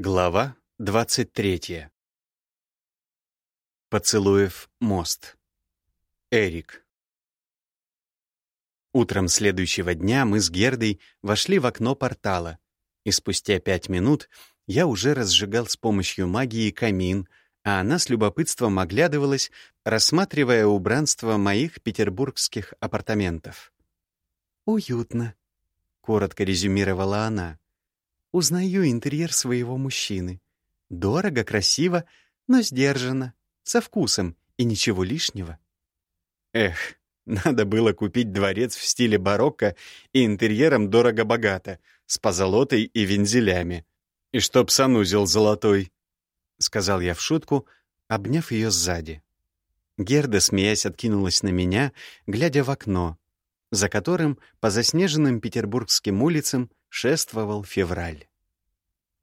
Глава 23. Поцелуев мост. Эрик. Утром следующего дня мы с Гердой вошли в окно портала, и спустя пять минут я уже разжигал с помощью магии камин, а она с любопытством оглядывалась, рассматривая убранство моих петербургских апартаментов. «Уютно», — коротко резюмировала она. Узнаю интерьер своего мужчины. Дорого, красиво, но сдержанно, со вкусом и ничего лишнего. Эх, надо было купить дворец в стиле барокко и интерьером дорого-богато, с позолотой и вензелями. И чтоб санузел золотой, — сказал я в шутку, обняв ее сзади. Герда, смеясь, откинулась на меня, глядя в окно, за которым по заснеженным петербургским улицам шествовал февраль.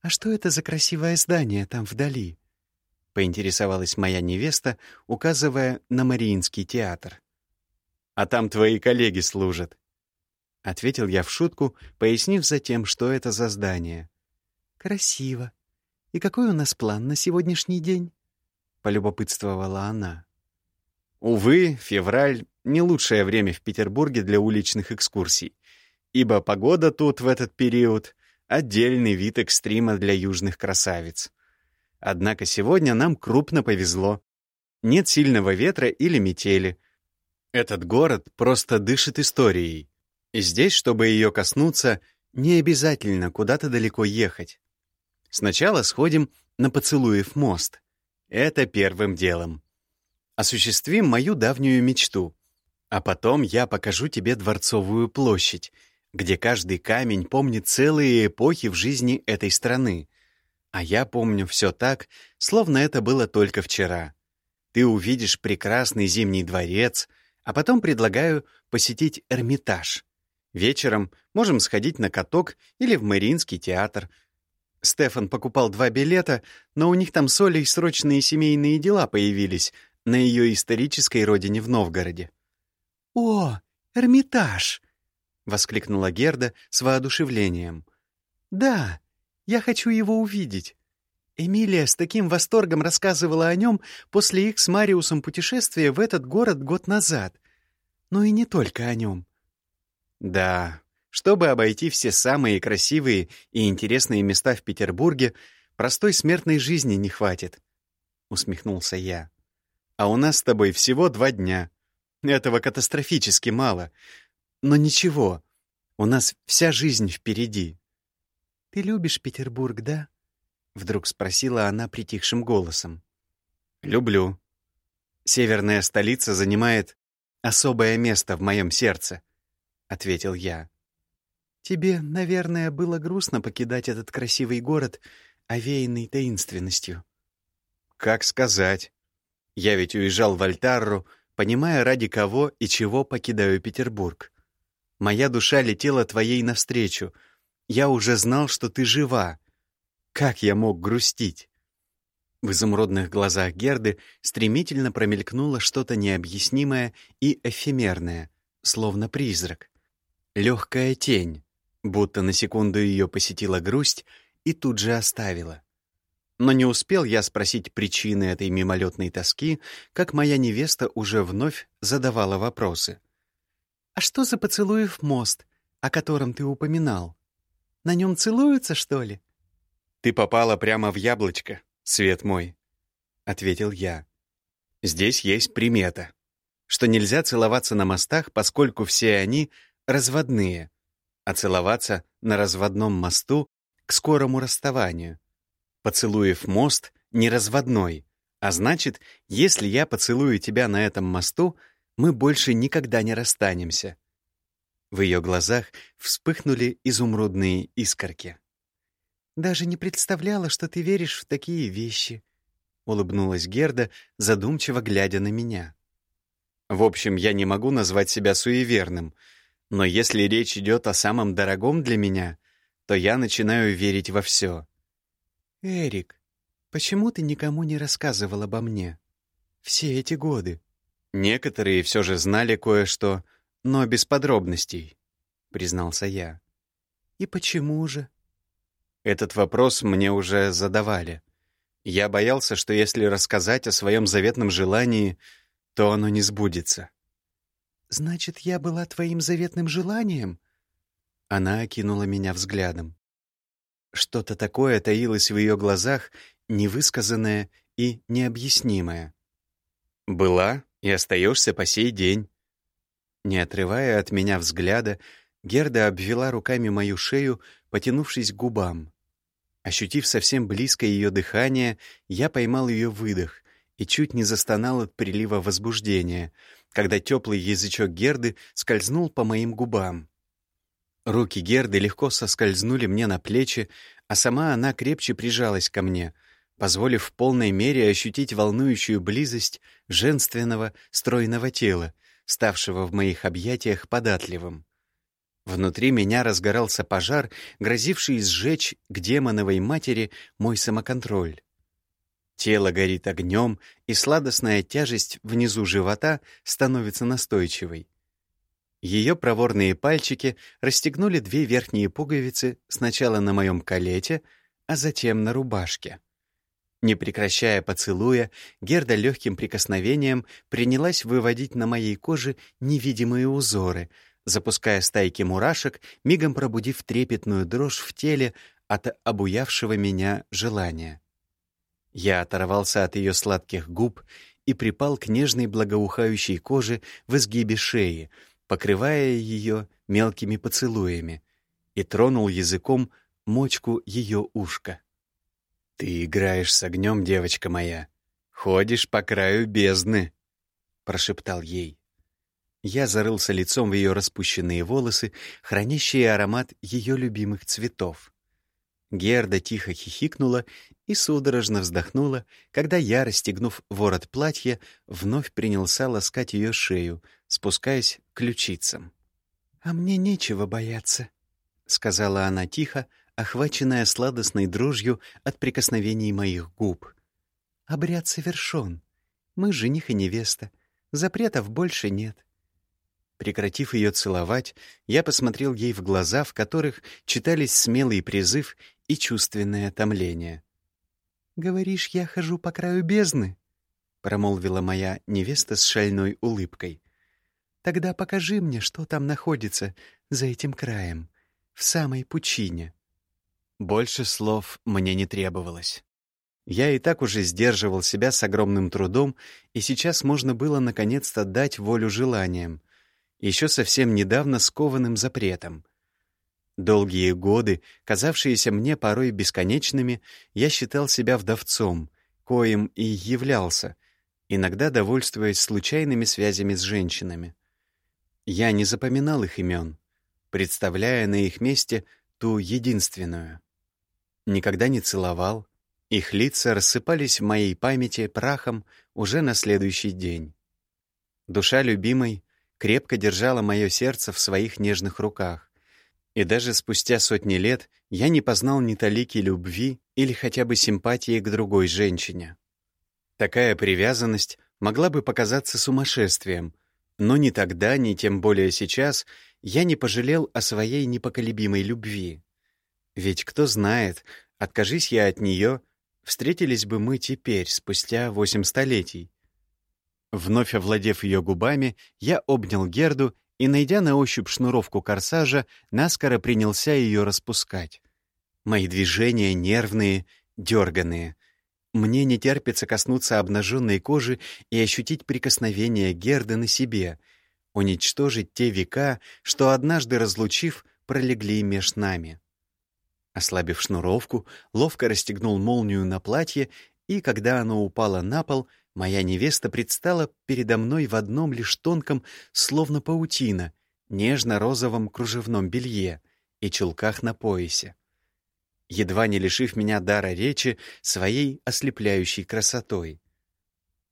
«А что это за красивое здание там вдали?» — поинтересовалась моя невеста, указывая на Мариинский театр. «А там твои коллеги служат», — ответил я в шутку, пояснив затем, что это за здание. «Красиво. И какой у нас план на сегодняшний день?» — полюбопытствовала она. Увы, февраль — не лучшее время в Петербурге для уличных экскурсий ибо погода тут в этот период — отдельный вид экстрима для южных красавиц. Однако сегодня нам крупно повезло. Нет сильного ветра или метели. Этот город просто дышит историей. И здесь, чтобы ее коснуться, не обязательно куда-то далеко ехать. Сначала сходим на Поцелуев мост. Это первым делом. Осуществим мою давнюю мечту. А потом я покажу тебе Дворцовую площадь — где каждый камень помнит целые эпохи в жизни этой страны. А я помню все так, словно это было только вчера. Ты увидишь прекрасный зимний дворец, а потом предлагаю посетить Эрмитаж. Вечером можем сходить на каток или в Мариинский театр. Стефан покупал два билета, но у них там с Олей срочные семейные дела появились на ее исторической родине в Новгороде. «О, Эрмитаж!» — воскликнула Герда с воодушевлением. «Да, я хочу его увидеть. Эмилия с таким восторгом рассказывала о нем после их с Мариусом путешествия в этот город год назад. Но и не только о нем». «Да, чтобы обойти все самые красивые и интересные места в Петербурге, простой смертной жизни не хватит», — усмехнулся я. «А у нас с тобой всего два дня. Этого катастрофически мало. Но ничего, у нас вся жизнь впереди. «Ты любишь Петербург, да?» — вдруг спросила она притихшим голосом. «Люблю. Северная столица занимает особое место в моем сердце», — ответил я. «Тебе, наверное, было грустно покидать этот красивый город, овеянный таинственностью». «Как сказать? Я ведь уезжал в Альтарру, понимая, ради кого и чего покидаю Петербург. Моя душа летела твоей навстречу. Я уже знал, что ты жива. Как я мог грустить? В изумрудных глазах Герды стремительно промелькнуло что-то необъяснимое и эфемерное, словно призрак. Легкая тень, будто на секунду ее посетила грусть и тут же оставила. Но не успел я спросить причины этой мимолетной тоски, как моя невеста уже вновь задавала вопросы. «А что за поцелуев мост, о котором ты упоминал? На нем целуются, что ли?» «Ты попала прямо в яблочко, свет мой», — ответил я. «Здесь есть примета, что нельзя целоваться на мостах, поскольку все они разводные, а целоваться на разводном мосту к скорому расставанию. Поцелуев мост не разводной, а значит, если я поцелую тебя на этом мосту — мы больше никогда не расстанемся». В ее глазах вспыхнули изумрудные искорки. «Даже не представляла, что ты веришь в такие вещи», — улыбнулась Герда, задумчиво глядя на меня. «В общем, я не могу назвать себя суеверным, но если речь идет о самом дорогом для меня, то я начинаю верить во все». «Эрик, почему ты никому не рассказывал обо мне? Все эти годы?» Некоторые все же знали кое-что, но без подробностей, признался я. И почему же? Этот вопрос мне уже задавали. Я боялся, что если рассказать о своем заветном желании, то оно не сбудется. «Значит, я была твоим заветным желанием?» Она окинула меня взглядом. Что-то такое таилось в ее глазах, невысказанное и необъяснимое. «Была и остаешься по сей день». Не отрывая от меня взгляда, Герда обвела руками мою шею, потянувшись к губам. Ощутив совсем близко ее дыхание, я поймал ее выдох и чуть не застонал от прилива возбуждения, когда теплый язычок Герды скользнул по моим губам. Руки Герды легко соскользнули мне на плечи, а сама она крепче прижалась ко мне, позволив в полной мере ощутить волнующую близость женственного, стройного тела, ставшего в моих объятиях податливым. Внутри меня разгорался пожар, грозивший сжечь к демоновой матери мой самоконтроль. Тело горит огнем, и сладостная тяжесть внизу живота становится настойчивой. Ее проворные пальчики расстегнули две верхние пуговицы сначала на моем колете, а затем на рубашке. Не прекращая поцелуя, Герда легким прикосновением принялась выводить на моей коже невидимые узоры — запуская стайки мурашек, мигом пробудив трепетную дрожь в теле от обуявшего меня желания. Я оторвался от ее сладких губ и припал к нежной благоухающей коже в изгибе шеи, покрывая ее мелкими поцелуями, и тронул языком мочку ее ушка. «Ты играешь с огнем, девочка моя, ходишь по краю бездны», — прошептал ей. Я зарылся лицом в ее распущенные волосы, хранящие аромат ее любимых цветов. Герда тихо хихикнула и судорожно вздохнула, когда я, расстегнув ворот платья, вновь принялся ласкать ее шею, спускаясь к ключицам. «А мне нечего бояться», — сказала она тихо, охваченная сладостной дрожью от прикосновений моих губ. «Обряд совершен. Мы жених и невеста. Запретов больше нет. Прекратив ее целовать, я посмотрел ей в глаза, в которых читались смелый призыв и чувственное томление. «Говоришь, я хожу по краю бездны?» — промолвила моя невеста с шальной улыбкой. «Тогда покажи мне, что там находится за этим краем, в самой пучине». Больше слов мне не требовалось. Я и так уже сдерживал себя с огромным трудом, и сейчас можно было наконец-то дать волю желаниям, еще совсем недавно скованным запретом. Долгие годы, казавшиеся мне порой бесконечными, я считал себя вдовцом, коим и являлся, иногда довольствуясь случайными связями с женщинами. Я не запоминал их имен, представляя на их месте ту единственную. Никогда не целовал, их лица рассыпались в моей памяти прахом уже на следующий день. Душа любимой крепко держала мое сердце в своих нежных руках. И даже спустя сотни лет я не познал ни талики любви или хотя бы симпатии к другой женщине. Такая привязанность могла бы показаться сумасшествием, но ни тогда, ни тем более сейчас я не пожалел о своей непоколебимой любви. Ведь кто знает, откажись я от нее, встретились бы мы теперь, спустя восемь столетий. Вновь овладев ее губами, я обнял Герду и, найдя на ощупь шнуровку корсажа, наскоро принялся ее распускать. Мои движения нервные, дерганые. Мне не терпится коснуться обнаженной кожи и ощутить прикосновение Герды на себе, уничтожить те века, что, однажды разлучив, пролегли меж нами. Ослабив шнуровку, ловко расстегнул молнию на платье, и, когда оно упало на пол, Моя невеста предстала передо мной в одном лишь тонком, словно паутина, нежно-розовом кружевном белье и чулках на поясе. Едва не лишив меня дара речи своей ослепляющей красотой.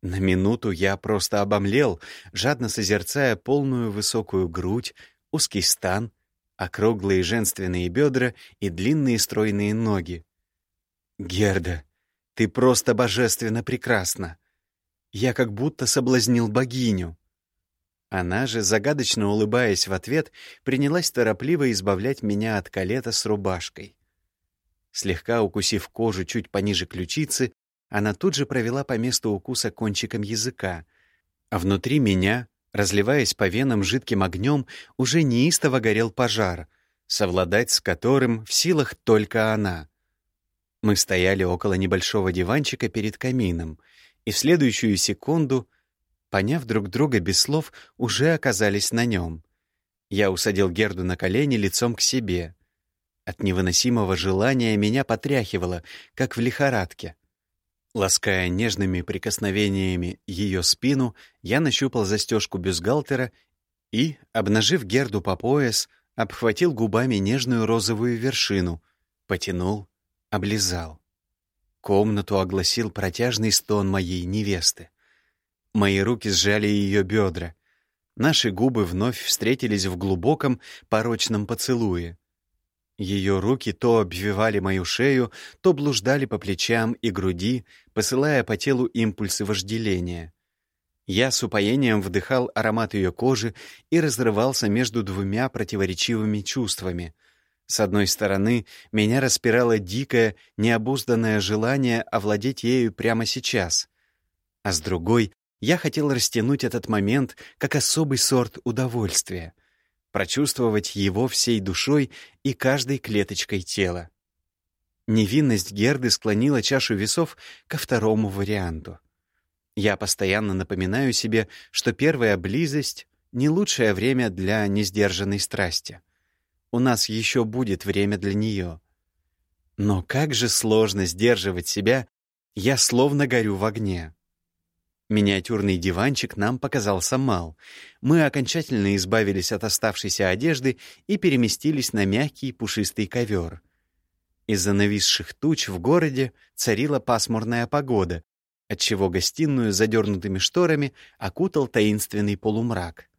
На минуту я просто обомлел, жадно созерцая полную высокую грудь, узкий стан, округлые женственные бедра и длинные стройные ноги. «Герда, ты просто божественно прекрасна!» Я как будто соблазнил богиню. Она же, загадочно улыбаясь в ответ, принялась торопливо избавлять меня от калета с рубашкой. Слегка укусив кожу чуть пониже ключицы, она тут же провела по месту укуса кончиком языка, а внутри меня, разливаясь по венам жидким огнем, уже неистово горел пожар, совладать с которым в силах только она. Мы стояли около небольшого диванчика перед камином, и в следующую секунду, поняв друг друга без слов, уже оказались на нем. Я усадил Герду на колени лицом к себе. От невыносимого желания меня потряхивало, как в лихорадке. Лаская нежными прикосновениями ее спину, я нащупал застежку бюстгальтера и, обнажив Герду по пояс, обхватил губами нежную розовую вершину, потянул, облизал. Комнату огласил протяжный стон моей невесты. Мои руки сжали ее бедра. Наши губы вновь встретились в глубоком, порочном поцелуе. Ее руки то обвивали мою шею, то блуждали по плечам и груди, посылая по телу импульсы вожделения. Я с упоением вдыхал аромат ее кожи и разрывался между двумя противоречивыми чувствами. С одной стороны, меня распирало дикое, необузданное желание овладеть ею прямо сейчас. А с другой, я хотел растянуть этот момент как особый сорт удовольствия — прочувствовать его всей душой и каждой клеточкой тела. Невинность Герды склонила чашу весов ко второму варианту. Я постоянно напоминаю себе, что первая близость — не лучшее время для несдержанной страсти. У нас еще будет время для нее. Но как же сложно сдерживать себя, я словно горю в огне. Миниатюрный диванчик нам показался мал. Мы окончательно избавились от оставшейся одежды и переместились на мягкий пушистый ковер. Из-за нависших туч в городе царила пасмурная погода, отчего гостиную с задернутыми шторами окутал таинственный полумрак.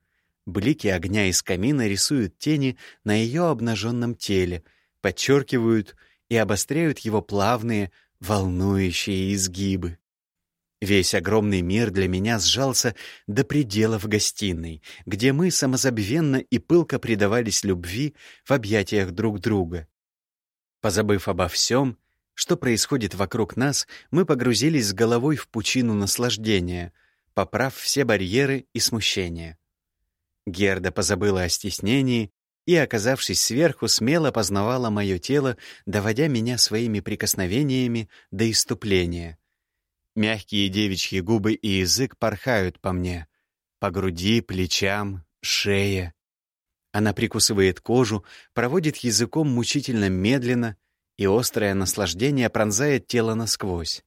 Блики огня из камина рисуют тени на ее обнаженном теле, подчеркивают и обостряют его плавные, волнующие изгибы. Весь огромный мир для меня сжался до предела в гостиной, где мы самозабвенно и пылко предавались любви в объятиях друг друга. Позабыв обо всем, что происходит вокруг нас, мы погрузились с головой в пучину наслаждения, поправ все барьеры и смущения. Герда позабыла о стеснении и, оказавшись сверху, смело познавала мое тело, доводя меня своими прикосновениями до иступления — Мягкие девичьи губы и язык порхают по мне, по груди, плечам, шее. Она прикусывает кожу, проводит языком мучительно медленно, и острое наслаждение пронзает тело насквозь.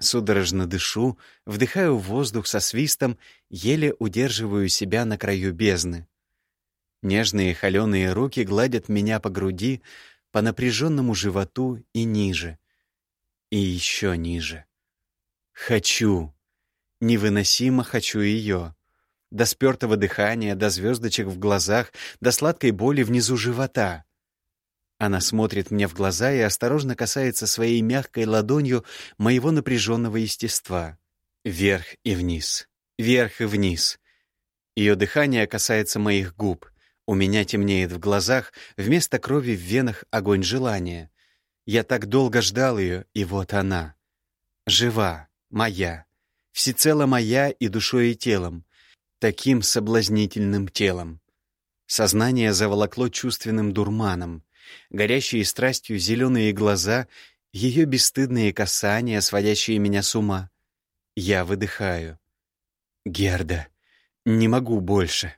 Судорожно дышу, вдыхаю воздух со свистом, еле удерживаю себя на краю бездны. Нежные холеные руки гладят меня по груди, по напряженному животу и ниже. И еще ниже. Хочу. Невыносимо хочу ее. До спертого дыхания, до звездочек в глазах, до сладкой боли внизу живота. Она смотрит мне в глаза и осторожно касается своей мягкой ладонью моего напряженного естества. Вверх и вниз. Вверх и вниз. Ее дыхание касается моих губ. У меня темнеет в глазах, вместо крови в венах огонь желания. Я так долго ждал ее, и вот она. Жива моя, всецело моя и душой, и телом, таким соблазнительным телом. Сознание заволокло чувственным дурманом, горящие страстью зеленые глаза, ее бесстыдные касания, сводящие меня с ума. Я выдыхаю. «Герда, не могу больше».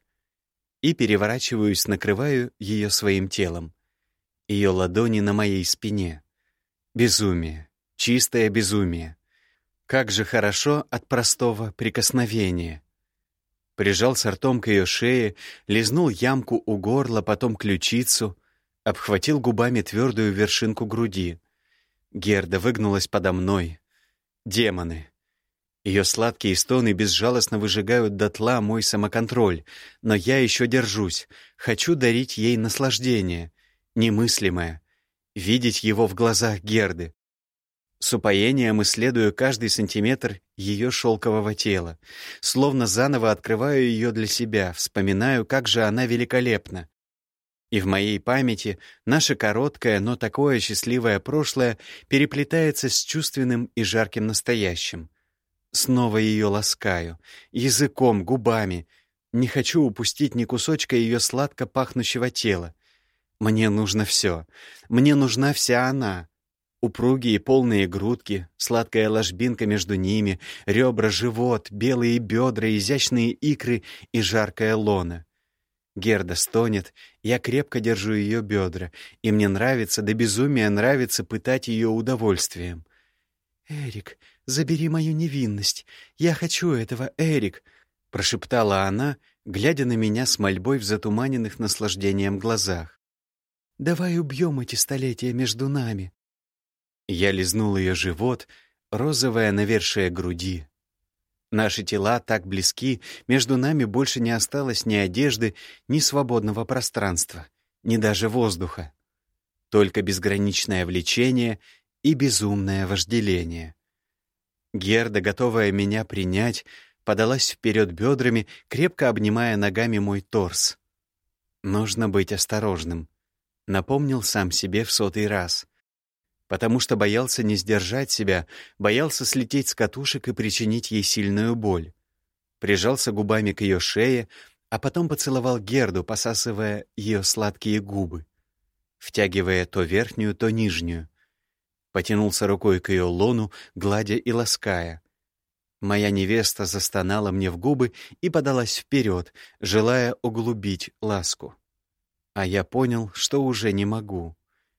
И переворачиваюсь, накрываю ее своим телом. Ее ладони на моей спине. Безумие, чистое безумие. Как же хорошо от простого прикосновения. Прижался ртом к ее шее, лизнул ямку у горла, потом ключицу, обхватил губами твердую вершинку груди. Герда выгнулась подо мной. Демоны. Ее сладкие стоны безжалостно выжигают дотла мой самоконтроль, но я еще держусь, хочу дарить ей наслаждение, немыслимое, видеть его в глазах Герды, с упоением исследую каждый сантиметр ее шелкового тела, словно заново открываю ее для себя, вспоминаю, как же она великолепна. И в моей памяти наше короткое, но такое счастливое прошлое переплетается с чувственным и жарким настоящим. Снова ее ласкаю, языком, губами. Не хочу упустить ни кусочка ее сладко пахнущего тела. Мне нужно все. Мне нужна вся она. Упругие полные грудки, сладкая ложбинка между ними, ребра, живот, белые бедра, изящные икры и жаркая лона. Герда стонет, я крепко держу ее бедра, и мне нравится, до безумия нравится пытать ее удовольствием. «Эрик, забери мою невинность. Я хочу этого, Эрик», — прошептала она, глядя на меня с мольбой в затуманенных наслаждением глазах. «Давай убьем эти столетия между нами». Я лизнул ее живот, розовое навершие груди. Наши тела так близки, между нами больше не осталось ни одежды, ни свободного пространства, ни даже воздуха. Только безграничное влечение и безумное вожделение. Герда, готовая меня принять, подалась вперед бедрами, крепко обнимая ногами мой торс. Нужно быть осторожным. Напомнил сам себе в сотый раз потому что боялся не сдержать себя, боялся слететь с катушек и причинить ей сильную боль. Прижался губами к ее шее, а потом поцеловал Герду, посасывая ее сладкие губы, втягивая то верхнюю, то нижнюю. Потянулся рукой к ее лону, гладя и лаская. Моя невеста застонала мне в губы и подалась вперед, желая углубить ласку. А я понял, что уже не могу.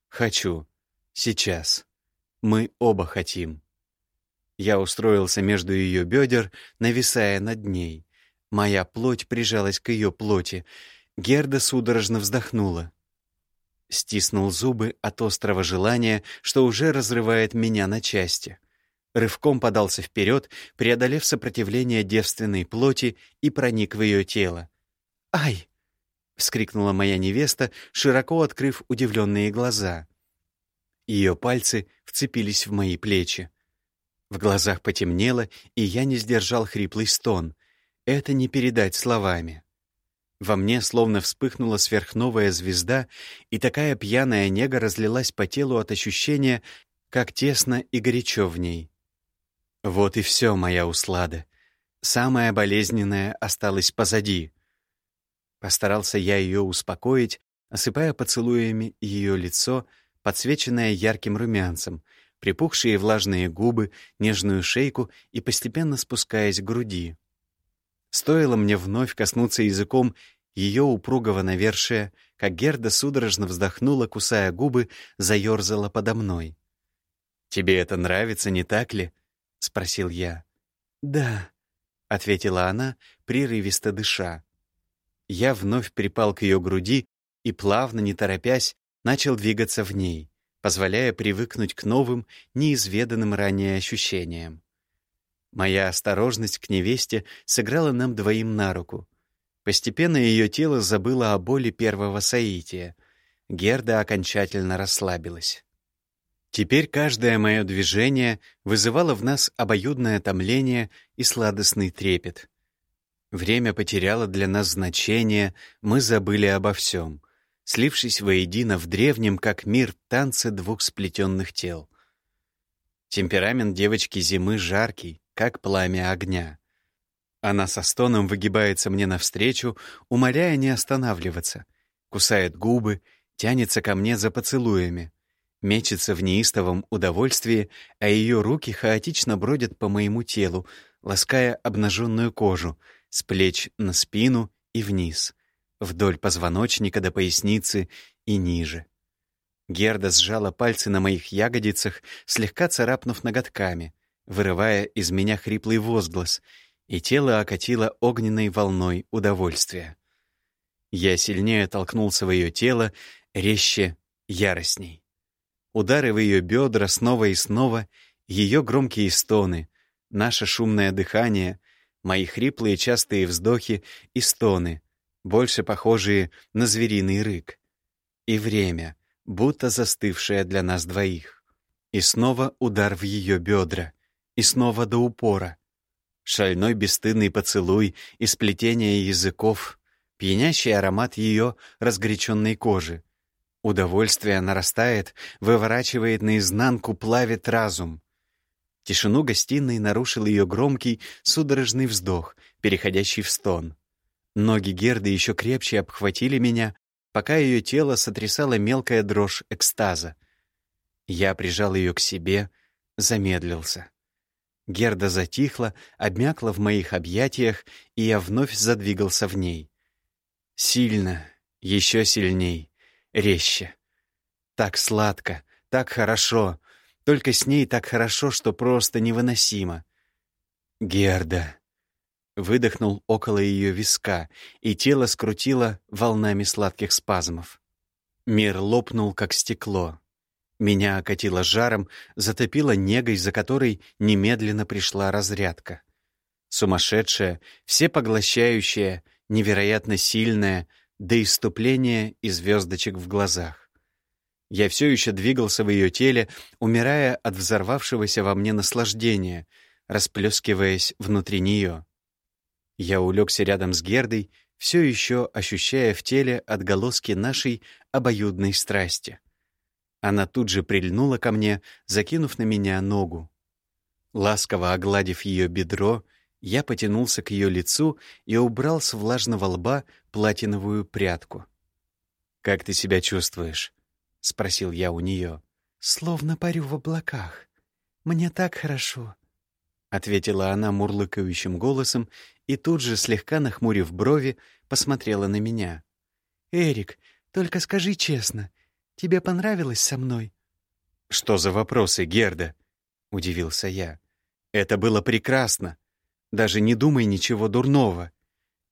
Хочу, Сейчас. Мы оба хотим. Я устроился между ее бедер, нависая над ней. Моя плоть прижалась к ее плоти. Герда судорожно вздохнула. Стиснул зубы от острого желания, что уже разрывает меня на части. Рывком подался вперед, преодолев сопротивление девственной плоти и проник в ее тело. «Ай!» — вскрикнула моя невеста, широко открыв удивленные глаза. Ее пальцы вцепились в мои плечи. В глазах потемнело, и я не сдержал хриплый стон. Это не передать словами. Во мне словно вспыхнула сверхновая звезда, и такая пьяная нега разлилась по телу от ощущения, как тесно и горячо в ней. Вот и все, моя услада. Самое болезненное осталось позади. Постарался я ее успокоить, осыпая поцелуями ее лицо, подсвеченная ярким румянцем, припухшие влажные губы, нежную шейку и постепенно спускаясь к груди. Стоило мне вновь коснуться языком ее упругого навершия, как Герда судорожно вздохнула, кусая губы, заерзала подо мной. «Тебе это нравится, не так ли?» — спросил я. «Да», — ответила она, прерывисто дыша. Я вновь припал к ее груди и, плавно, не торопясь, начал двигаться в ней, позволяя привыкнуть к новым, неизведанным ранее ощущениям. Моя осторожность к невесте сыграла нам двоим на руку. Постепенно ее тело забыло о боли первого соития. Герда окончательно расслабилась. Теперь каждое мое движение вызывало в нас обоюдное томление и сладостный трепет. Время потеряло для нас значение, мы забыли обо всем слившись воедино в древнем, как мир, танце двух сплетенных тел. Темперамент девочки зимы жаркий, как пламя огня. Она со стоном выгибается мне навстречу, умоляя не останавливаться, кусает губы, тянется ко мне за поцелуями, мечется в неистовом удовольствии, а ее руки хаотично бродят по моему телу, лаская обнаженную кожу, с плеч на спину и вниз вдоль позвоночника до поясницы и ниже. Герда сжала пальцы на моих ягодицах, слегка царапнув ноготками, вырывая из меня хриплый возглас, и тело окатило огненной волной удовольствия. Я сильнее толкнулся в ее тело, резче, яростней. Удары в ее бедра снова и снова, ее громкие стоны, наше шумное дыхание, мои хриплые частые вздохи и стоны — больше похожие на звериный рык. И время, будто застывшее для нас двоих. И снова удар в ее бедра. И снова до упора. Шальной бесстыдный поцелуй и сплетение языков. пьянящий аромат ее разгоряченной кожи. Удовольствие нарастает, выворачивает наизнанку, плавит разум. Тишину гостиной нарушил ее громкий, судорожный вздох, переходящий в стон. Ноги Герды еще крепче обхватили меня, пока ее тело сотрясала мелкая дрожь экстаза. Я прижал ее к себе, замедлился. Герда затихла, обмякла в моих объятиях, и я вновь задвигался в ней. Сильно, еще сильней, резче. Так сладко, так хорошо. Только с ней так хорошо, что просто невыносимо. Герда. Выдохнул около ее виска, и тело скрутило волнами сладких спазмов. Мир лопнул, как стекло. Меня окатило жаром, затопило негой, за которой немедленно пришла разрядка. Сумасшедшая, всепоглощающая, невероятно сильная, до иступления и звездочек в глазах. Я все еще двигался в ее теле, умирая от взорвавшегося во мне наслаждения, расплескиваясь внутри нее. Я улегся рядом с Гердой, все еще ощущая в теле отголоски нашей обоюдной страсти. Она тут же прильнула ко мне, закинув на меня ногу. Ласково огладив ее бедро, я потянулся к ее лицу и убрал с влажного лба платиновую прядку. «Как ты себя чувствуешь?» — спросил я у нее. «Словно парю в облаках. Мне так хорошо», — ответила она мурлыкающим голосом и тут же, слегка нахмурив брови, посмотрела на меня. «Эрик, только скажи честно, тебе понравилось со мной?» «Что за вопросы, Герда?» — удивился я. «Это было прекрасно. Даже не думай ничего дурного.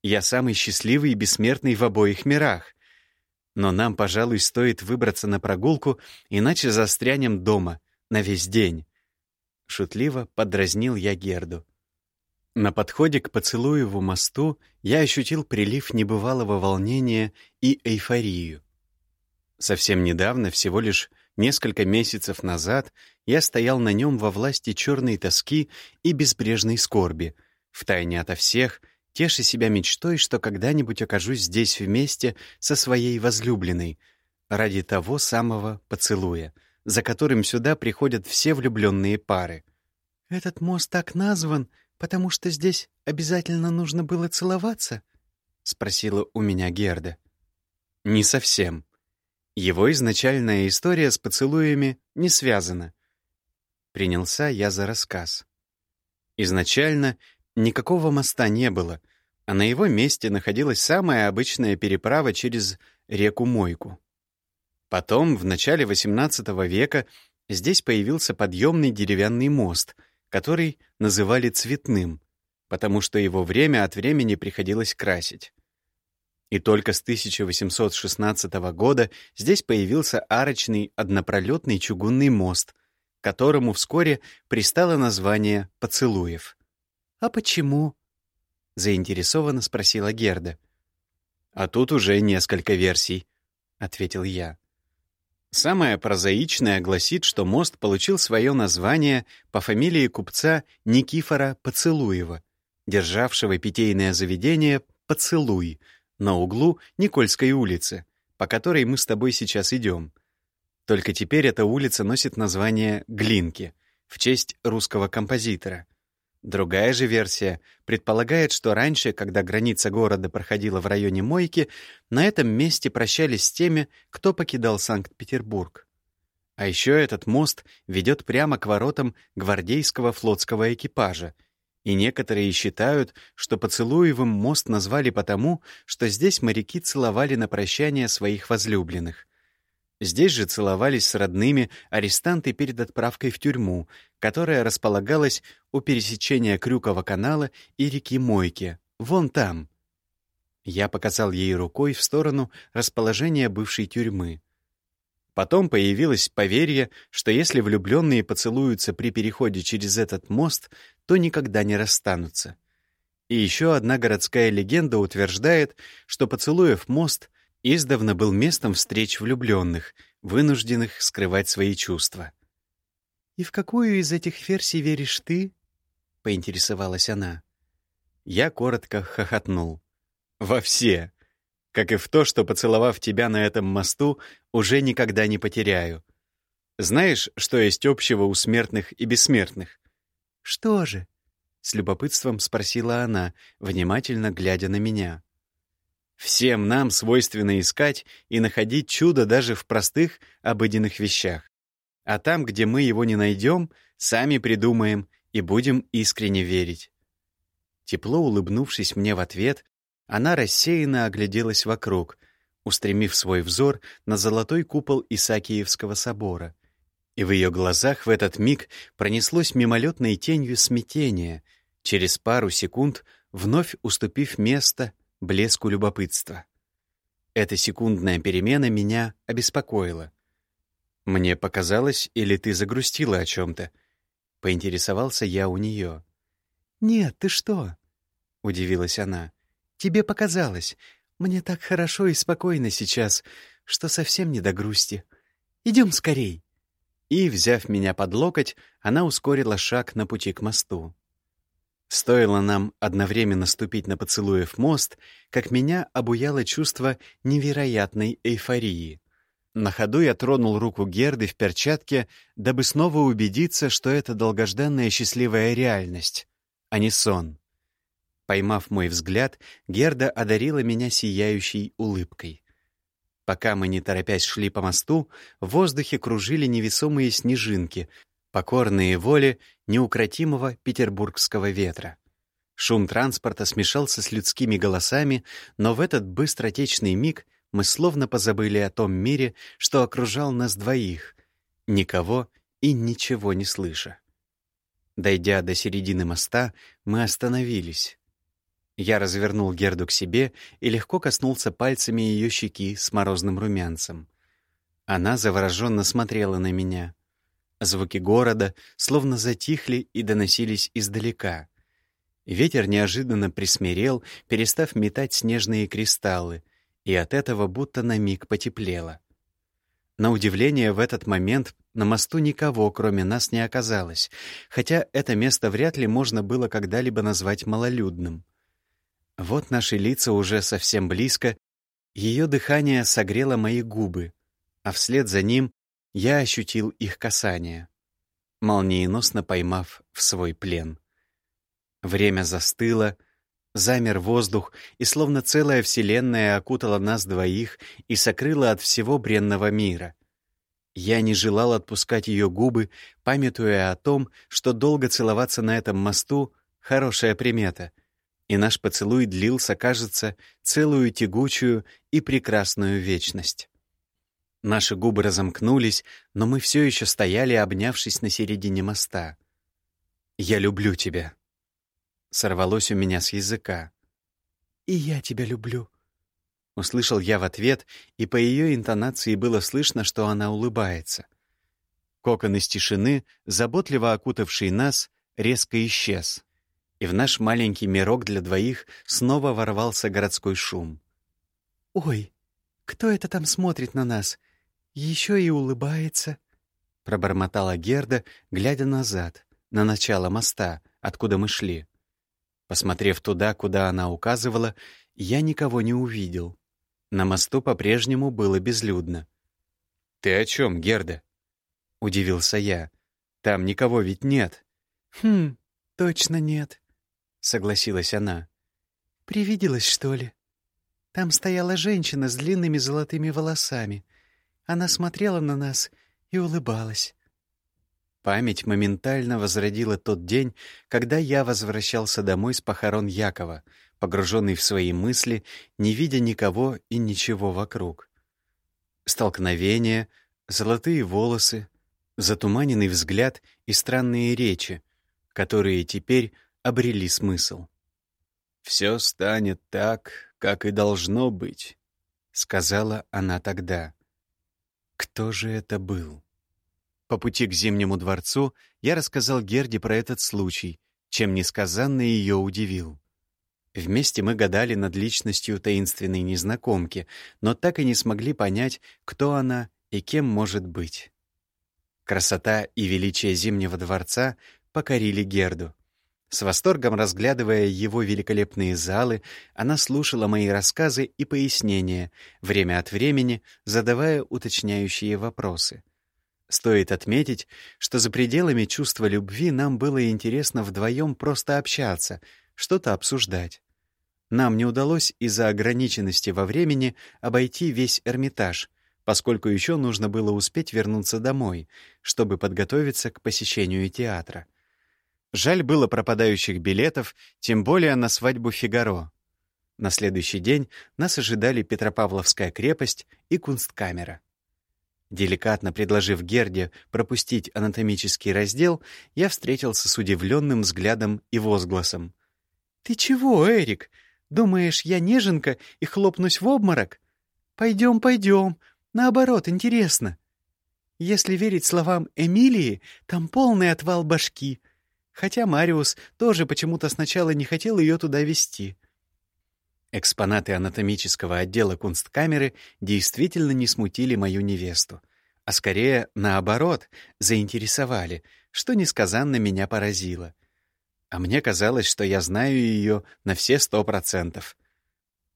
Я самый счастливый и бессмертный в обоих мирах. Но нам, пожалуй, стоит выбраться на прогулку, иначе застрянем дома на весь день». Шутливо подразнил я Герду. На подходе к поцелуеву мосту я ощутил прилив небывалого волнения и эйфорию. Совсем недавно, всего лишь несколько месяцев назад, я стоял на нем во власти черной тоски и безбрежной скорби, втайне ото всех, теша себя мечтой, что когда-нибудь окажусь здесь вместе со своей возлюбленной, ради того самого поцелуя, за которым сюда приходят все влюбленные пары. «Этот мост так назван», «Потому что здесь обязательно нужно было целоваться?» — спросила у меня Герда. «Не совсем. Его изначальная история с поцелуями не связана». Принялся я за рассказ. Изначально никакого моста не было, а на его месте находилась самая обычная переправа через реку Мойку. Потом, в начале XVIII века, здесь появился подъемный деревянный мост — который называли цветным, потому что его время от времени приходилось красить. И только с 1816 года здесь появился арочный однопролетный чугунный мост, которому вскоре пристало название «Поцелуев». «А почему?» — заинтересованно спросила Герда. «А тут уже несколько версий», — ответил я. Самая прозаичная гласит, что мост получил свое название по фамилии купца Никифора Поцелуева, державшего питейное заведение «Поцелуй» на углу Никольской улицы, по которой мы с тобой сейчас идем. Только теперь эта улица носит название Глинки в честь русского композитора — Другая же версия предполагает, что раньше, когда граница города проходила в районе Мойки, на этом месте прощались с теми, кто покидал Санкт-Петербург. А еще этот мост ведет прямо к воротам гвардейского флотского экипажа, и некоторые считают, что Поцелуевым мост назвали потому, что здесь моряки целовали на прощание своих возлюбленных — Здесь же целовались с родными арестанты перед отправкой в тюрьму, которая располагалась у пересечения Крюкова канала и реки Мойки, вон там. Я показал ей рукой в сторону расположения бывшей тюрьмы. Потом появилось поверье, что если влюбленные поцелуются при переходе через этот мост, то никогда не расстанутся. И еще одна городская легенда утверждает, что поцелуев мост издавна был местом встреч влюбленных, вынужденных скрывать свои чувства. «И в какую из этих версий веришь ты?» — поинтересовалась она. Я коротко хохотнул. «Во все. как и в то, что, поцеловав тебя на этом мосту, уже никогда не потеряю. Знаешь, что есть общего у смертных и бессмертных? Что же? С любопытством спросила она, внимательно глядя на меня. Всем нам свойственно искать и находить чудо даже в простых, обыденных вещах. А там, где мы его не найдем, сами придумаем и будем искренне верить. Тепло улыбнувшись мне в ответ, она рассеянно огляделась вокруг, устремив свой взор на золотой купол Исаакиевского собора. И в ее глазах в этот миг пронеслось мимолетной тенью смятение, через пару секунд вновь уступив место блеску любопытства. Эта секундная перемена меня обеспокоила. «Мне показалось, или ты загрустила о чем-то?» — поинтересовался я у нее. «Нет, ты что?» — удивилась она. «Тебе показалось. Мне так хорошо и спокойно сейчас, что совсем не до грусти. Идем скорей». И, взяв меня под локоть, она ускорила шаг на пути к мосту. Стоило нам одновременно ступить на поцелуев мост, как меня обуяло чувство невероятной эйфории. На ходу я тронул руку Герды в перчатке, дабы снова убедиться, что это долгожданная счастливая реальность, а не сон. Поймав мой взгляд, Герда одарила меня сияющей улыбкой. Пока мы, не торопясь, шли по мосту, в воздухе кружили невесомые снежинки, покорные воле неукротимого петербургского ветра. Шум транспорта смешался с людскими голосами, но в этот быстротечный миг мы словно позабыли о том мире, что окружал нас двоих, никого и ничего не слыша. Дойдя до середины моста, мы остановились. Я развернул Герду к себе и легко коснулся пальцами ее щеки с морозным румянцем. Она завороженно смотрела на меня — Звуки города словно затихли и доносились издалека. Ветер неожиданно присмирел, перестав метать снежные кристаллы, и от этого будто на миг потеплело. На удивление, в этот момент на мосту никого, кроме нас, не оказалось, хотя это место вряд ли можно было когда-либо назвать малолюдным. Вот наши лица уже совсем близко, ее дыхание согрело мои губы, а вслед за ним я ощутил их касание, молниеносно поймав в свой плен. Время застыло, замер воздух, и словно целая вселенная окутала нас двоих и сокрыла от всего бренного мира. Я не желал отпускать ее губы, памятуя о том, что долго целоваться на этом мосту — хорошая примета, и наш поцелуй длился, кажется, целую тягучую и прекрасную вечность. Наши губы разомкнулись, но мы все еще стояли, обнявшись на середине моста. «Я люблю тебя», — сорвалось у меня с языка. «И я тебя люблю», — услышал я в ответ, и по ее интонации было слышно, что она улыбается. Кокон из тишины, заботливо окутавший нас, резко исчез, и в наш маленький мирок для двоих снова ворвался городской шум. «Ой, кто это там смотрит на нас? Еще и улыбается, пробормотала Герда, глядя назад, на начало моста, откуда мы шли. Посмотрев туда, куда она указывала, я никого не увидел. На мосту по-прежнему было безлюдно. «Ты о чем, Герда?» — удивился я. «Там никого ведь нет». «Хм, точно нет», — согласилась она. «Привиделась, что ли? Там стояла женщина с длинными золотыми волосами. Она смотрела на нас и улыбалась. Память моментально возродила тот день, когда я возвращался домой с похорон Якова, погруженный в свои мысли, не видя никого и ничего вокруг. Столкновение, золотые волосы, затуманенный взгляд и странные речи, которые теперь обрели смысл. «Все станет так, как и должно быть», — сказала она тогда. Кто же это был? По пути к Зимнему дворцу я рассказал Герде про этот случай, чем несказанно ее удивил. Вместе мы гадали над личностью таинственной незнакомки, но так и не смогли понять, кто она и кем может быть. Красота и величие Зимнего дворца покорили Герду. С восторгом разглядывая его великолепные залы, она слушала мои рассказы и пояснения, время от времени задавая уточняющие вопросы. Стоит отметить, что за пределами чувства любви нам было интересно вдвоем просто общаться, что-то обсуждать. Нам не удалось из-за ограниченности во времени обойти весь Эрмитаж, поскольку еще нужно было успеть вернуться домой, чтобы подготовиться к посещению театра. Жаль было пропадающих билетов, тем более на свадьбу Фигаро. На следующий день нас ожидали Петропавловская крепость и Кунсткамера. Деликатно предложив Герде пропустить анатомический раздел, я встретился с удивленным взглядом и возгласом. «Ты чего, Эрик? Думаешь, я неженка и хлопнусь в обморок? Пойдем, пойдем. Наоборот, интересно. Если верить словам Эмилии, там полный отвал башки. Хотя Мариус тоже почему-то сначала не хотел ее туда вести. Экспонаты анатомического отдела кунсткамеры действительно не смутили мою невесту, а скорее, наоборот, заинтересовали, что несказанно меня поразило. А мне казалось, что я знаю ее на все сто процентов.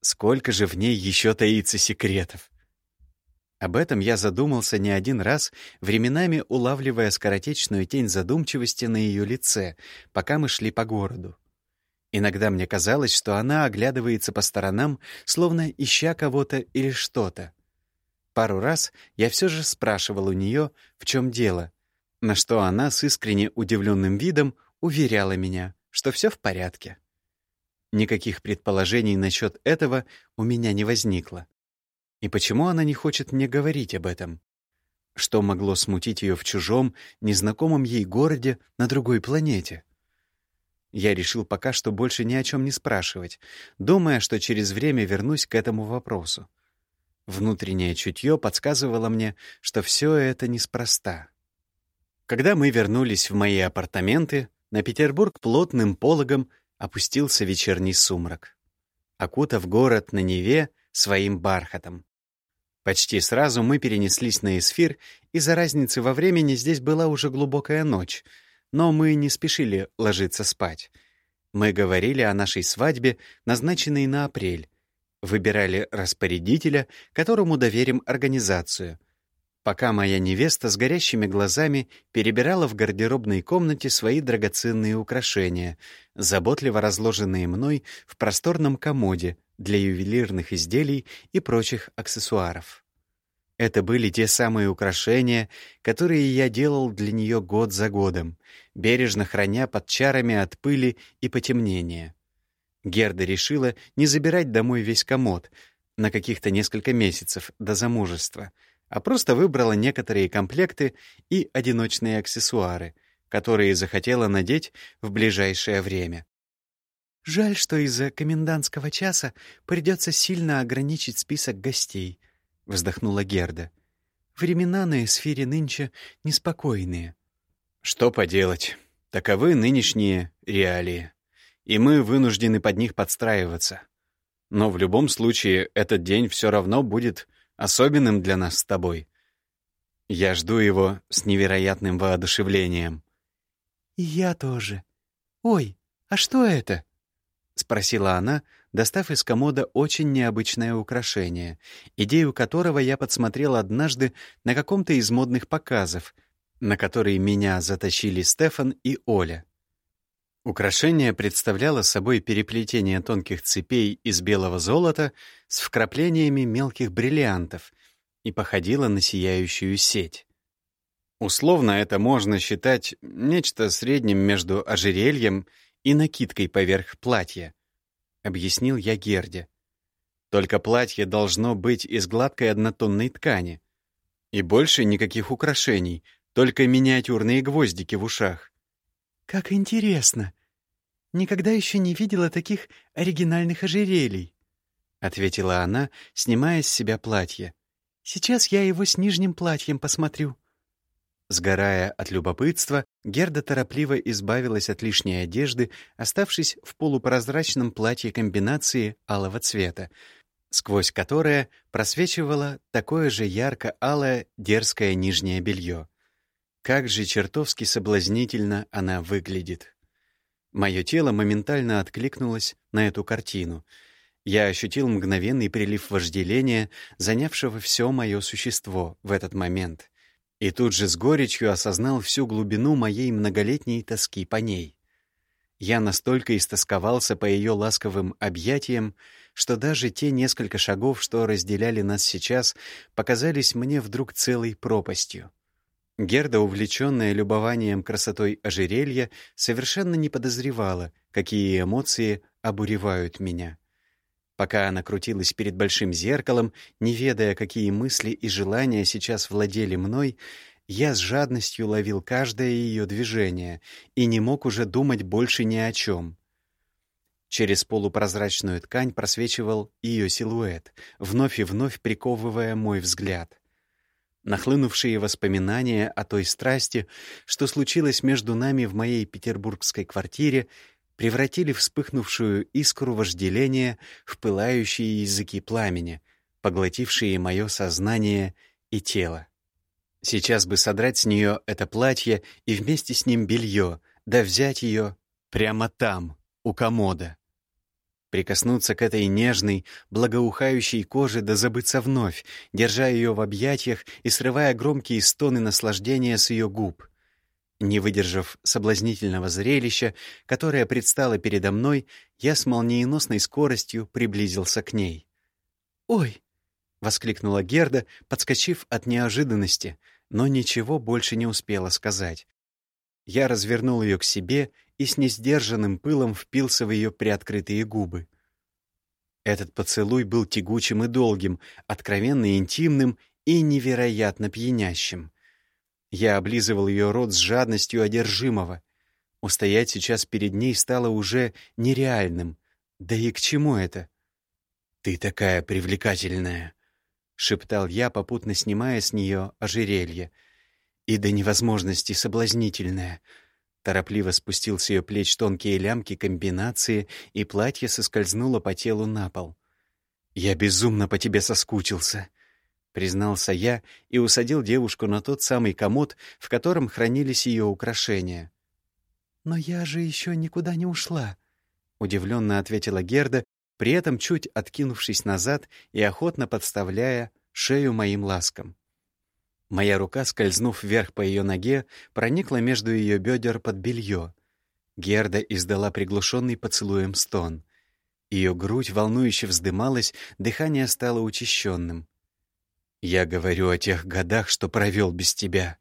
Сколько же в ней еще таится секретов! Об этом я задумался не один раз, временами улавливая скоротечную тень задумчивости на ее лице, пока мы шли по городу. Иногда мне казалось, что она оглядывается по сторонам, словно ища кого-то или что-то. Пару раз я все же спрашивал у нее, в чем дело, на что она с искренне удивленным видом уверяла меня, что все в порядке. Никаких предположений насчет этого у меня не возникло. И почему она не хочет мне говорить об этом? Что могло смутить ее в чужом, незнакомом ей городе на другой планете? Я решил пока что больше ни о чем не спрашивать, думая, что через время вернусь к этому вопросу. Внутреннее чутье подсказывало мне, что все это неспроста. Когда мы вернулись в мои апартаменты, на Петербург плотным пологом опустился вечерний сумрак, окутав город на Неве своим бархатом. Почти сразу мы перенеслись на эсфир, из-за разницы во времени здесь была уже глубокая ночь — но мы не спешили ложиться спать. Мы говорили о нашей свадьбе, назначенной на апрель. Выбирали распорядителя, которому доверим организацию. Пока моя невеста с горящими глазами перебирала в гардеробной комнате свои драгоценные украшения, заботливо разложенные мной в просторном комоде для ювелирных изделий и прочих аксессуаров. Это были те самые украшения, которые я делал для нее год за годом, бережно храня под чарами от пыли и потемнения. Герда решила не забирать домой весь комод на каких-то несколько месяцев до замужества, а просто выбрала некоторые комплекты и одиночные аксессуары, которые захотела надеть в ближайшее время. «Жаль, что из-за комендантского часа придется сильно ограничить список гостей», вздохнула Герда. Времена на эсфире нынче неспокойные. Что поделать? Таковы нынешние реалии. И мы вынуждены под них подстраиваться. Но в любом случае этот день все равно будет особенным для нас с тобой. Я жду его с невероятным воодушевлением. И я тоже. Ой, а что это? спросила она, достав из комода очень необычное украшение, идею которого я подсмотрел однажды на каком-то из модных показов, на которые меня затащили Стефан и Оля. Украшение представляло собой переплетение тонких цепей из белого золота с вкраплениями мелких бриллиантов и походило на сияющую сеть. Условно это можно считать нечто средним между ожерельем и накидкой поверх платья, — объяснил я Герде. «Только платье должно быть из гладкой однотонной ткани. И больше никаких украшений, только миниатюрные гвоздики в ушах». «Как интересно! Никогда еще не видела таких оригинальных ожерелий», — ответила она, снимая с себя платье. «Сейчас я его с нижним платьем посмотрю». Сгорая от любопытства, Герда торопливо избавилась от лишней одежды, оставшись в полупрозрачном платье комбинации алого цвета, сквозь которое просвечивало такое же ярко-алое дерзкое нижнее белье. Как же чертовски соблазнительно она выглядит. Мое тело моментально откликнулось на эту картину. Я ощутил мгновенный прилив вожделения, занявшего все мое существо в этот момент. И тут же с горечью осознал всю глубину моей многолетней тоски по ней. Я настолько истосковался по ее ласковым объятиям, что даже те несколько шагов, что разделяли нас сейчас, показались мне вдруг целой пропастью. Герда, увлеченная любованием красотой ожерелья, совершенно не подозревала, какие эмоции обуревают меня. Пока она крутилась перед большим зеркалом, не ведая, какие мысли и желания сейчас владели мной, я с жадностью ловил каждое ее движение и не мог уже думать больше ни о чем. Через полупрозрачную ткань просвечивал ее силуэт, вновь и вновь приковывая мой взгляд. Нахлынувшие воспоминания о той страсти, что случилось между нами в моей петербургской квартире, превратили вспыхнувшую искру вожделения в пылающие языки пламени, поглотившие мое сознание и тело. Сейчас бы содрать с нее это платье и вместе с ним белье, да взять ее прямо там, у комода. Прикоснуться к этой нежной, благоухающей коже да забыться вновь, держа ее в объятиях и срывая громкие стоны наслаждения с ее губ. Не выдержав соблазнительного зрелища, которое предстало передо мной, я с молниеносной скоростью приблизился к ней. «Ой!» — воскликнула Герда, подскочив от неожиданности, но ничего больше не успела сказать. Я развернул ее к себе и с несдержанным пылом впился в ее приоткрытые губы. Этот поцелуй был тягучим и долгим, откровенно интимным и невероятно пьянящим. Я облизывал ее рот с жадностью одержимого. Устоять сейчас перед ней стало уже нереальным. Да и к чему это? «Ты такая привлекательная!» — шептал я, попутно снимая с нее ожерелье. «И до невозможности соблазнительная». Торопливо спустил с ее плеч тонкие лямки комбинации, и платье соскользнуло по телу на пол. «Я безумно по тебе соскучился», — признался я и усадил девушку на тот самый комод, в котором хранились ее украшения. «Но я же еще никуда не ушла», — удивленно ответила Герда, при этом чуть откинувшись назад и охотно подставляя шею моим ласкам. Моя рука, скользнув вверх по ее ноге, проникла между ее бедер под белье. Герда издала приглушенный поцелуем стон. Ее грудь волнующе вздымалась, дыхание стало учащенным. «Я говорю о тех годах, что провел без тебя».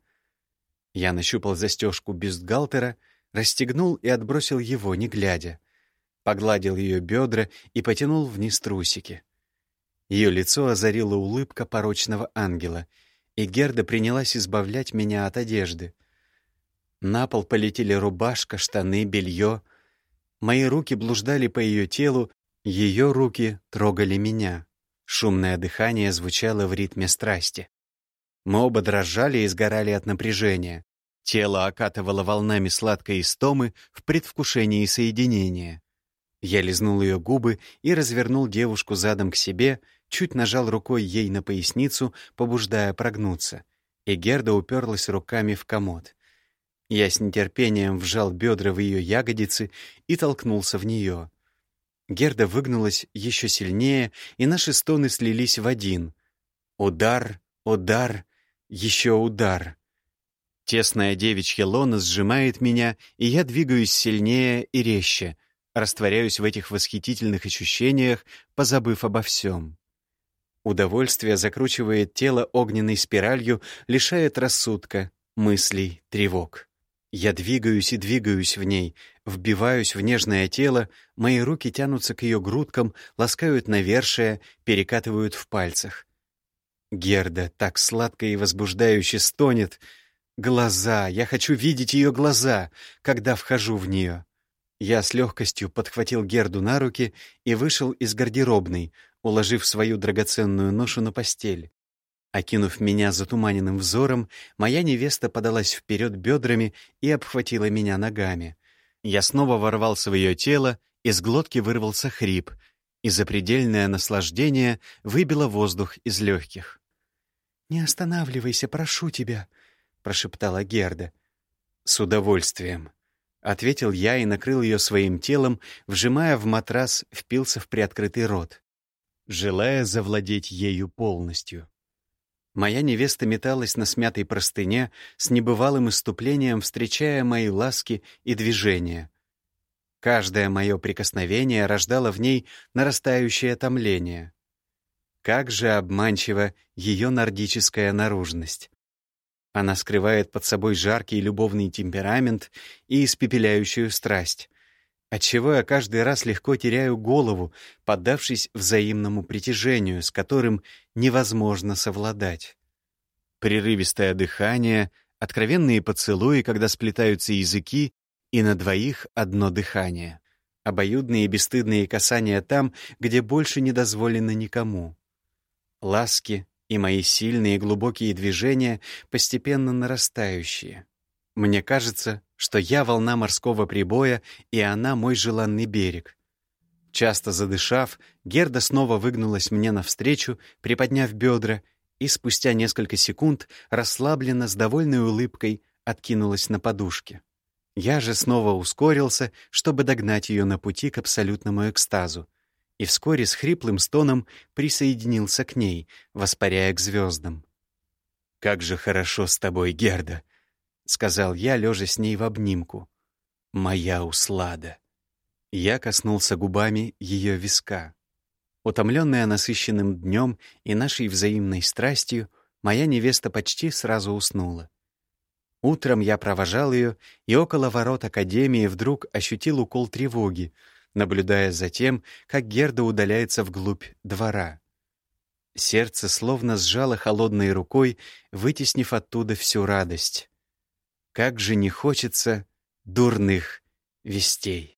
Я нащупал застежку бюстгальтера, расстегнул и отбросил его, не глядя погладил ее бедра и потянул вниз трусики. Ее лицо озарила улыбка порочного ангела, и Герда принялась избавлять меня от одежды. На пол полетели рубашка, штаны, белье. Мои руки блуждали по ее телу, ее руки трогали меня. Шумное дыхание звучало в ритме страсти. Мы оба дрожали и сгорали от напряжения. Тело окатывало волнами сладкой истомы в предвкушении соединения. Я лизнул ее губы и развернул девушку задом к себе, чуть нажал рукой ей на поясницу, побуждая прогнуться, и Герда уперлась руками в комод. Я с нетерпением вжал бедра в ее ягодицы и толкнулся в нее. Герда выгнулась еще сильнее, и наши стоны слились в один. Удар, удар, еще удар. Тесная девичья лона сжимает меня, и я двигаюсь сильнее и резче — растворяюсь в этих восхитительных ощущениях, позабыв обо всем. Удовольствие закручивает тело огненной спиралью, лишает рассудка, мыслей, тревог. Я двигаюсь и двигаюсь в ней, вбиваюсь в нежное тело, мои руки тянутся к ее грудкам, ласкают навершие, перекатывают в пальцах. Герда так сладко и возбуждающе стонет. Глаза, я хочу видеть ее глаза, когда вхожу в нее. Я с легкостью подхватил Герду на руки и вышел из гардеробной, уложив свою драгоценную ношу на постель. Окинув меня затуманенным взором, моя невеста подалась вперед бедрами и обхватила меня ногами. Я снова ворвался в ее тело, из глотки вырвался хрип, и запредельное наслаждение выбило воздух из легких. «Не останавливайся, прошу тебя», — прошептала Герда. «С удовольствием», — ответил я и накрыл ее своим телом, вжимая в матрас, впился в приоткрытый рот, желая завладеть ею полностью. Моя невеста металась на смятой простыне с небывалым иступлением, встречая мои ласки и движения. Каждое мое прикосновение рождало в ней нарастающее томление. Как же обманчива ее нордическая наружность. Она скрывает под собой жаркий любовный темперамент и испепеляющую страсть, отчего я каждый раз легко теряю голову, поддавшись взаимному притяжению, с которым невозможно совладать. Прерывистое дыхание, откровенные поцелуи, когда сплетаются языки, и на двоих одно дыхание. Обоюдные и бесстыдные касания там, где больше не дозволено никому. Ласки и мои сильные глубокие движения, постепенно нарастающие. Мне кажется, что я волна морского прибоя, и она мой желанный берег. Часто задышав, Герда снова выгнулась мне навстречу, приподняв бедра, и спустя несколько секунд, расслабленно, с довольной улыбкой, откинулась на подушке. Я же снова ускорился, чтобы догнать ее на пути к абсолютному экстазу, и вскоре с хриплым стоном присоединился к ней, воспаряя к звездам. «Как же хорошо с тобой, Герда!» — сказал я, лежа с ней в обнимку. «Моя услада!» Я коснулся губами ее виска. Утомленная насыщенным днем и нашей взаимной страстью, моя невеста почти сразу уснула. Утром я провожал ее, и около ворот Академии вдруг ощутил укол тревоги, наблюдая за тем, как Герда удаляется вглубь двора. Сердце словно сжало холодной рукой, вытеснив оттуда всю радость. Как же не хочется дурных вестей.